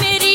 मेरी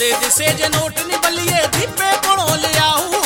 ਤੇ ਦਿਸੇ ਜੇ ਨੋਟ ਨਹੀਂ ਬੱਲੀਏ ਦੀਪੇ ਕੋਲੋਂ ਲਿਆਉ